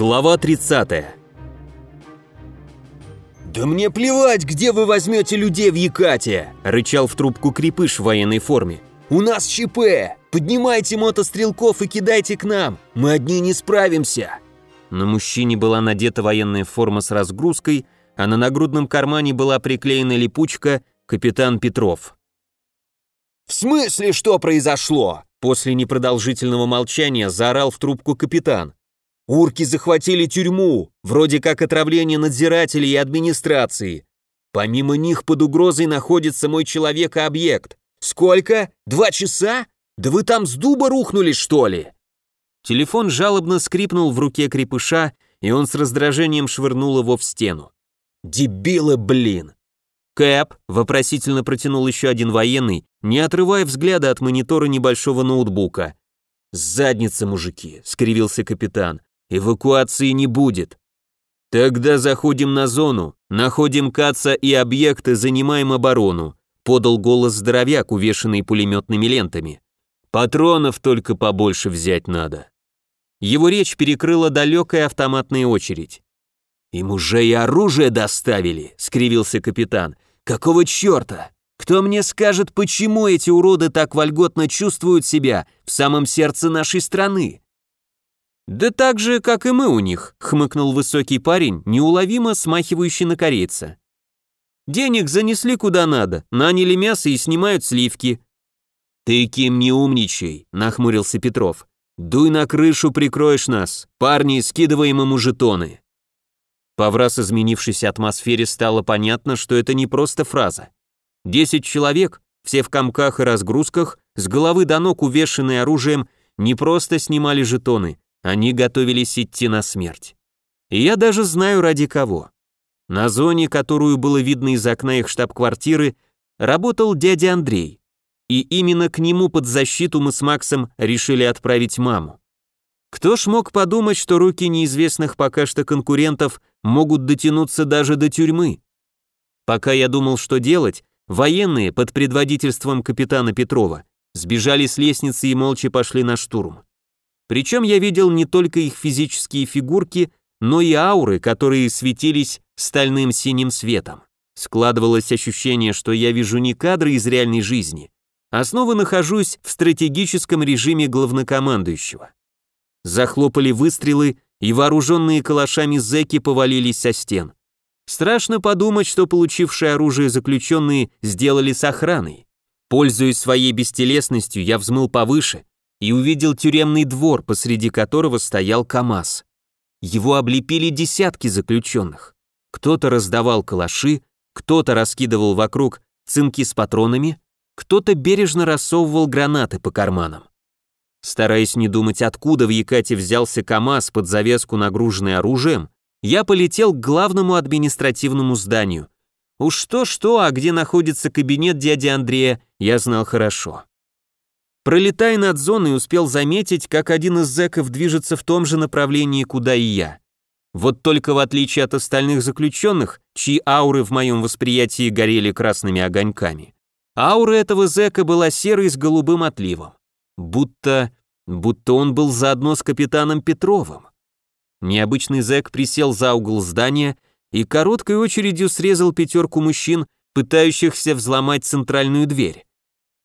Глава 30. «Да мне плевать, где вы возьмете людей в Якате!» — рычал в трубку крепыш в военной форме. «У нас ЧП! Поднимайте мотострелков и кидайте к нам! Мы одни не справимся!» На мужчине была надета военная форма с разгрузкой, а на нагрудном кармане была приклеена липучка «Капитан Петров». «В смысле, что произошло?» После непродолжительного молчания заорал в трубку капитан. «Урки захватили тюрьму, вроде как отравление надзирателей и администрации. Помимо них под угрозой находится мой человек и объект. Сколько? Два часа? Да вы там с дуба рухнули, что ли?» Телефон жалобно скрипнул в руке крепыша, и он с раздражением швырнул его в стену. «Дебилы, блин!» «Кэп», — вопросительно протянул еще один военный, не отрывая взгляда от монитора небольшого ноутбука. «Задница, мужики», — скривился капитан. «Эвакуации не будет». «Тогда заходим на зону, находим Каца и объекты, занимаем оборону», — подал голос здоровяк, увешанный пулеметными лентами. «Патронов только побольше взять надо». Его речь перекрыла далекая автоматная очередь. «Им уже и оружие доставили», — скривился капитан. «Какого черта? Кто мне скажет, почему эти уроды так вольготно чувствуют себя в самом сердце нашей страны?» «Да так же, как и мы у них», — хмыкнул высокий парень, неуловимо смахивающий на корейца. «Денег занесли куда надо, наняли мясо и снимают сливки». «Ты, Ким, не умничай», — нахмурился Петров. «Дуй на крышу, прикроешь нас. Парни, скидываем ему жетоны». По враз изменившейся атмосфере стало понятно, что это не просто фраза. Десять человек, все в комках и разгрузках, с головы до ног увешанные оружием, не просто снимали жетоны, они готовились идти на смерть. И я даже знаю ради кого. На зоне, которую было видно из окна их штаб-квартиры, работал дядя Андрей. И именно к нему под защиту мы с Максом решили отправить маму. Кто ж мог подумать, что руки неизвестных пока что конкурентов могут дотянуться даже до тюрьмы? Пока я думал, что делать, Военные под предводительством капитана Петрова сбежали с лестницы и молча пошли на штурм. Причем я видел не только их физические фигурки, но и ауры, которые светились стальным синим светом. Складывалось ощущение, что я вижу не кадры из реальной жизни, а снова нахожусь в стратегическом режиме главнокомандующего. Захлопали выстрелы, и вооруженные калашами зэки повалились со стен. Страшно подумать, что получившие оружие заключенные сделали с охраной. Пользуясь своей бестелесностью, я взмыл повыше и увидел тюремный двор, посреди которого стоял КАМАЗ. Его облепили десятки заключенных. Кто-то раздавал калаши, кто-то раскидывал вокруг цинки с патронами, кто-то бережно рассовывал гранаты по карманам. Стараясь не думать, откуда в Якате взялся КАМАЗ под завеску, нагруженный оружием, я полетел к главному административному зданию. Уж что-что, а где находится кабинет дяди Андрея, я знал хорошо. Пролетая над зоной, успел заметить, как один из зэков движется в том же направлении, куда и я. Вот только в отличие от остальных заключенных, чьи ауры в моем восприятии горели красными огоньками, аура этого зэка была серой с голубым отливом. Будто... будто он был заодно с капитаном Петровым. Необычный зэк присел за угол здания и короткой очередью срезал пятерку мужчин, пытающихся взломать центральную дверь.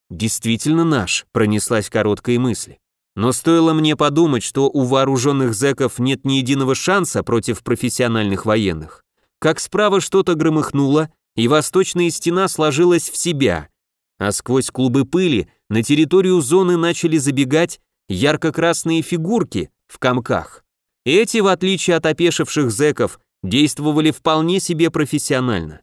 «Действительно наш», — пронеслась короткая мысль. Но стоило мне подумать, что у вооруженных зэков нет ни единого шанса против профессиональных военных, как справа что-то громыхнуло, и восточная стена сложилась в себя, а сквозь клубы пыли на территорию зоны начали забегать ярко-красные фигурки в комках. Эти, в отличие от опешивших зэков, действовали вполне себе профессионально.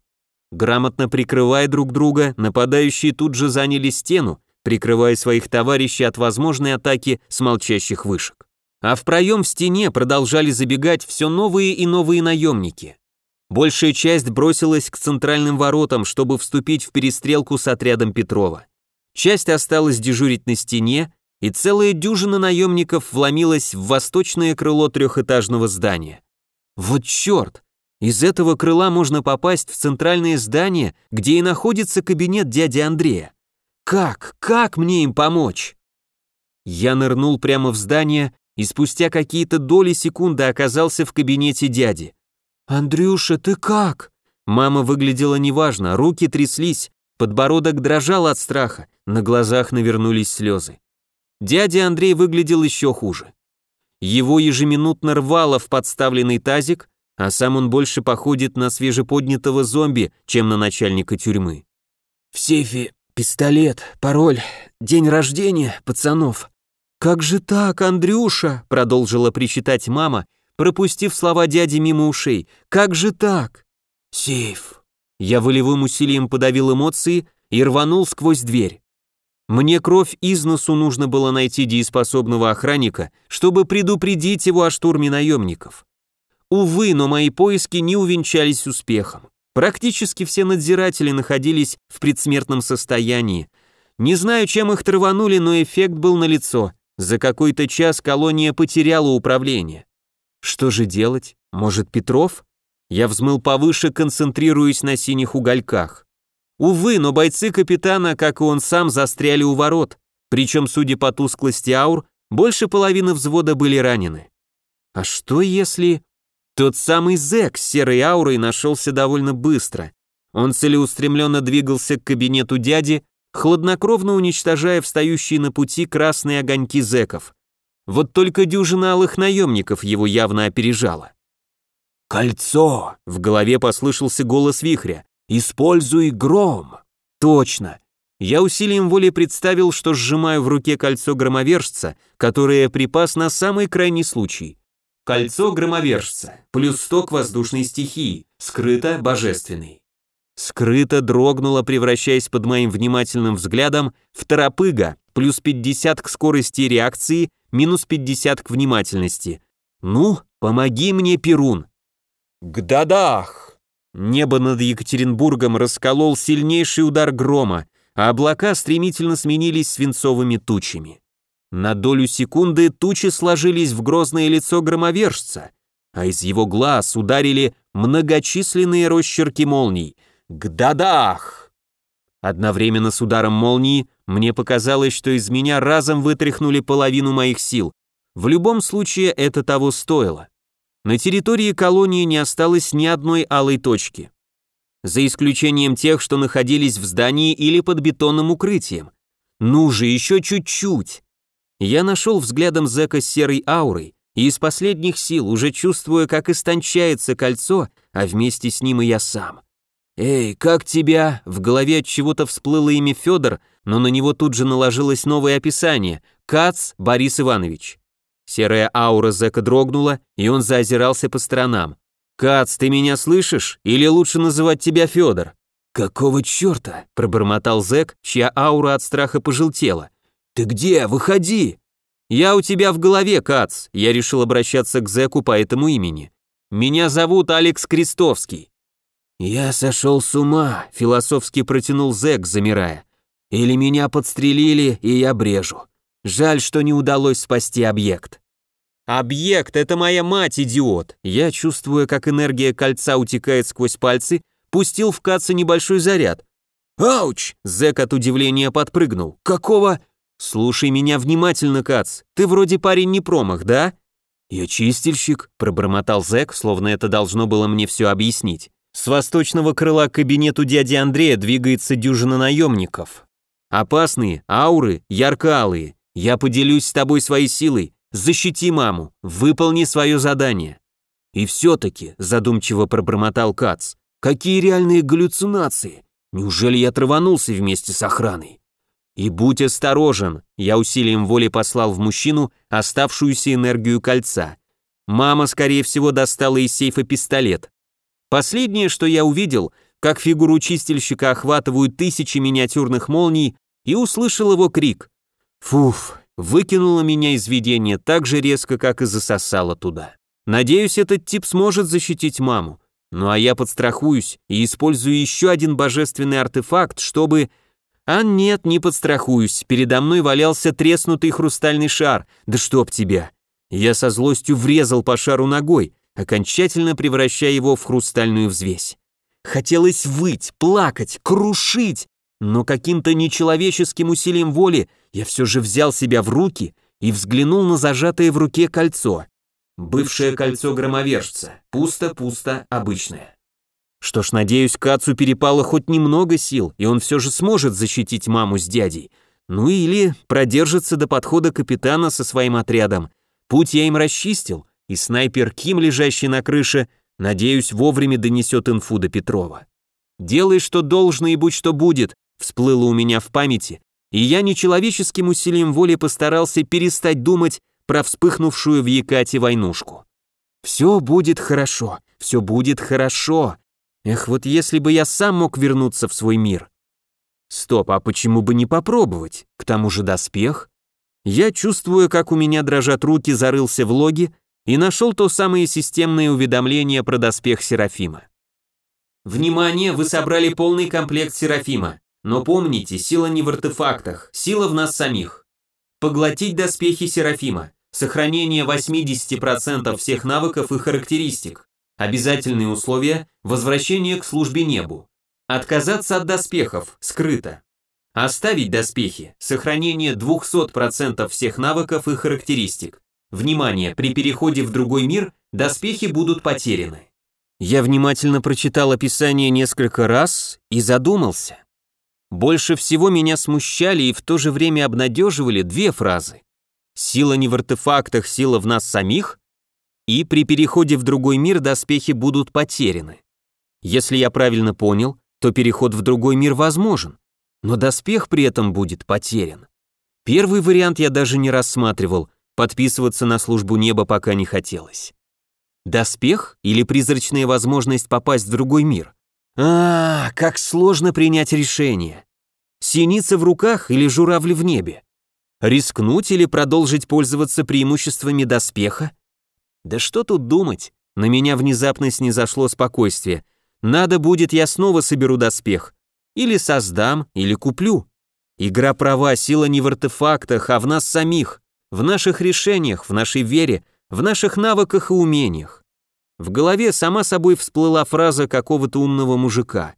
Грамотно прикрывая друг друга, нападающие тут же заняли стену, прикрывая своих товарищей от возможной атаки с молчащих вышек. А в проем в стене продолжали забегать все новые и новые наемники. Большая часть бросилась к центральным воротам, чтобы вступить в перестрелку с отрядом Петрова. Часть осталась дежурить на стене, и целая дюжина наемников вломилась в восточное крыло трехэтажного здания. Вот черт! Из этого крыла можно попасть в центральное здание, где и находится кабинет дяди Андрея. Как? Как мне им помочь? Я нырнул прямо в здание и спустя какие-то доли секунды оказался в кабинете дяди. «Андрюша, ты как?» Мама выглядела неважно, руки тряслись, подбородок дрожал от страха, на глазах навернулись слезы. Дядя Андрей выглядел еще хуже. Его ежеминутно рвало в подставленный тазик, а сам он больше походит на свежеподнятого зомби, чем на начальника тюрьмы. «В сейфе пистолет, пароль, день рождения пацанов». «Как же так, Андрюша?» — продолжила причитать мама, пропустив слова дяди мимо ушей. «Как же так?» «Сейф». Я волевым усилием подавил эмоции и рванул сквозь дверь. Мне кровь из носу нужно было найти дееспособного охранника, чтобы предупредить его о штурме наемников. Увы, но мои поиски не увенчались успехом. Практически все надзиратели находились в предсмертном состоянии. Не знаю, чем их траванули, но эффект был налицо. За какой-то час колония потеряла управление. Что же делать? Может, Петров? Я взмыл повыше, концентрируясь на синих угольках. Увы, но бойцы капитана, как и он сам, застряли у ворот, причем, судя по тусклости аур, больше половины взвода были ранены. А что если... Тот самый зэк с серой аурой нашелся довольно быстро. Он целеустремленно двигался к кабинету дяди, хладнокровно уничтожая встающие на пути красные огоньки зэков. Вот только дюжина алых наемников его явно опережала. «Кольцо!» — в голове послышался голос вихря. Используй гром. Точно. Я усилием воли представил, что сжимаю в руке кольцо громовержца, которое припас на самый крайний случай. Кольцо громовержца, плюс 100 к воздушной стихии, скрыто божественный. Скрыто дрогнуло, превращаясь под моим внимательным взглядом в торопыга, плюс 50 к скорости реакции, минус 50 к внимательности. Ну, помоги мне, Перун. Гдадах! Небо над Екатеринбургом расколол сильнейший удар грома, а облака стремительно сменились свинцовыми тучами. На долю секунды тучи сложились в грозное лицо громовержца, а из его глаз ударили многочисленные росчерки молний. Гдадах! Одновременно с ударом молнии мне показалось, что из меня разом вытряхнули половину моих сил. В любом случае это того стоило. На территории колонии не осталось ни одной алой точки. За исключением тех, что находились в здании или под бетонным укрытием. Ну же, еще чуть-чуть. Я нашел взглядом зэка с серой аурой, и из последних сил, уже чувствуя, как истончается кольцо, а вместе с ним и я сам. «Эй, как тебя?» В голове от чего-то всплыло имя Федор, но на него тут же наложилось новое описание. Кац Борис Иванович. Серая аура зэка дрогнула, и он заозирался по сторонам. «Кац, ты меня слышишь? Или лучше называть тебя Федор?» «Какого черта?» – пробормотал зэк, чья аура от страха пожелтела. «Ты где? Выходи!» «Я у тебя в голове, Кац!» Я решил обращаться к зэку по этому имени. «Меня зовут Алекс Крестовский». «Я сошел с ума», – философски протянул зэк, замирая. «Или меня подстрелили, и я брежу. Жаль, что не удалось спасти объект. Объект — это моя мать, идиот. Я, чувствуя, как энергия кольца утекает сквозь пальцы, пустил в Каца небольшой заряд. «Ауч!» — зэк от удивления подпрыгнул. «Какого?» «Слушай меня внимательно, Кац. Ты вроде парень не промах, да?» «Я чистильщик», — пробормотал зэк, словно это должно было мне все объяснить. С восточного крыла к кабинету дяди Андрея двигается дюжина наемников. Опасные, ауры, ярко-алые. Я поделюсь с тобой своей силой. Защити маму, выполни свое задание. И все-таки, задумчиво пробормотал Кац, какие реальные галлюцинации? Неужели я траванулся вместе с охраной? И будь осторожен, я усилием воли послал в мужчину оставшуюся энергию кольца. Мама, скорее всего, достала из сейфа пистолет. Последнее, что я увидел, как фигуру чистильщика охватывают тысячи миниатюрных молний, и услышал его крик. Фуф, выкинула меня из видения так же резко, как и засосала туда. Надеюсь, этот тип сможет защитить маму. Ну а я подстрахуюсь и использую еще один божественный артефакт, чтобы... А нет, не подстрахуюсь, передо мной валялся треснутый хрустальный шар, да чтоб тебя. Я со злостью врезал по шару ногой, окончательно превращая его в хрустальную взвесь. Хотелось выть, плакать, крушить, но каким-то нечеловеческим усилием воли я все же взял себя в руки и взглянул на зажатое в руке кольцо. Бывшее кольцо громовержца. Пусто, пусто, обычное. Что ж, надеюсь, Кацу перепало хоть немного сил, и он все же сможет защитить маму с дядей. Ну или продержится до подхода капитана со своим отрядом. Путь я им расчистил, и снайпер Ким, лежащий на крыше, надеюсь, вовремя донесет инфу до Петрова. «Делай, что должно, и будь что будет», всплыло у меня в памяти, и я нечеловеческим усилием воли постарался перестать думать про вспыхнувшую в Якате войнушку. «Все будет хорошо, все будет хорошо. Эх, вот если бы я сам мог вернуться в свой мир». Стоп, а почему бы не попробовать? К тому же доспех. Я, чувствую, как у меня дрожат руки, зарылся в логи и нашел то самое системное уведомление про доспех Серафима. Внимание, вы собрали полный комплект Серафима. Но помните, сила не в артефактах, сила в нас самих. Поглотить доспехи Серафима. Сохранение 80% всех навыков и характеристик. Обязательные условия – возвращение к службе небу. Отказаться от доспехов, скрыто. Оставить доспехи, сохранение 200% всех навыков и характеристик. Внимание, при переходе в другой мир доспехи будут потеряны. Я внимательно прочитал описание несколько раз и задумался. Больше всего меня смущали и в то же время обнадеживали две фразы. «Сила не в артефактах, сила в нас самих» и «при переходе в другой мир доспехи будут потеряны». Если я правильно понял, то переход в другой мир возможен, но доспех при этом будет потерян. Первый вариант я даже не рассматривал, подписываться на службу неба пока не хотелось. Доспех или призрачная возможность попасть в другой мир? А, как сложно принять решение. Синица в руках или журавль в небе? Рискнуть или продолжить пользоваться преимуществами доспеха? Да что тут думать? На меня внезапно снизошло спокойствие. Надо будет, я снова соберу доспех. Или создам, или куплю. Игра права, сила не в артефактах, а в нас самих, в наших решениях, в нашей вере, в наших навыках и умениях. В голове сама собой всплыла фраза какого-то умного мужика.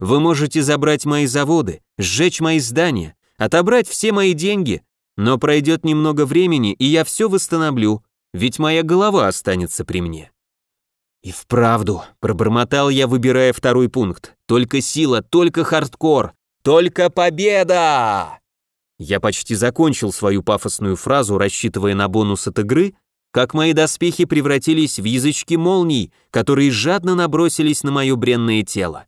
«Вы можете забрать мои заводы, сжечь мои здания, отобрать все мои деньги, но пройдет немного времени, и я все восстановлю, ведь моя голова останется при мне». «И вправду», — пробормотал я, выбирая второй пункт, «только сила, только хардкор, только победа!» Я почти закончил свою пафосную фразу, рассчитывая на бонус от игры, как мои доспехи превратились в язычки молний, которые жадно набросились на мое бренное тело.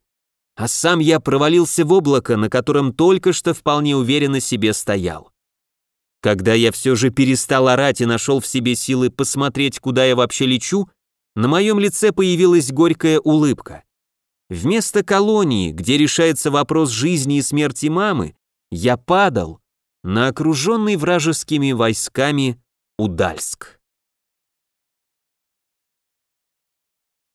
А сам я провалился в облако, на котором только что вполне уверенно себе стоял. Когда я все же перестал орать и нашел в себе силы посмотреть, куда я вообще лечу, на моем лице появилась горькая улыбка. Вместо колонии, где решается вопрос жизни и смерти мамы, я падал на окруженный вражескими войсками Удальск.